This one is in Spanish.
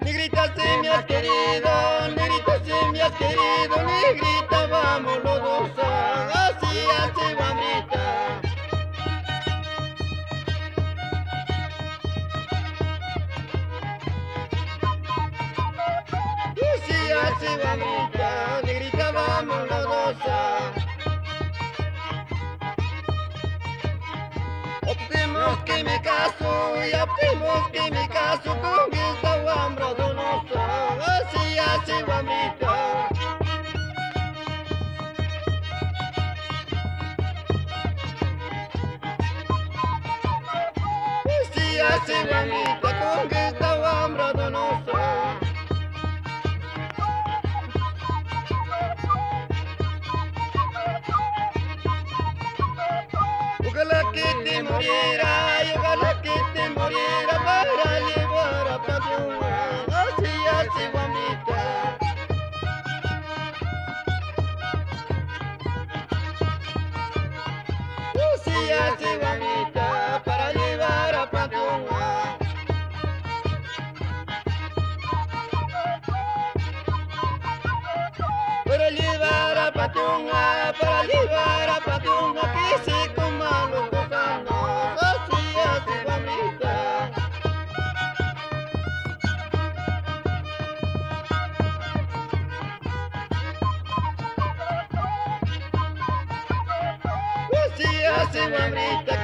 Negrita si me has querido, negrita si me has querido, negrita vamos los dos a- así, así así mamita, negrita vamos los dos a- Optimos que me caso y optimos que me caso con esta hembra donosa. Así, así, mamita. Así, así, mamita, con Ojalá que te muriera, y ojalá que te muriera para llevar a Padrona. Así, así, mamita. Así, así, mamita, para llevar a Padrona. Para llevar a Patunga, para llevar a Patunga, Así, así, mamita,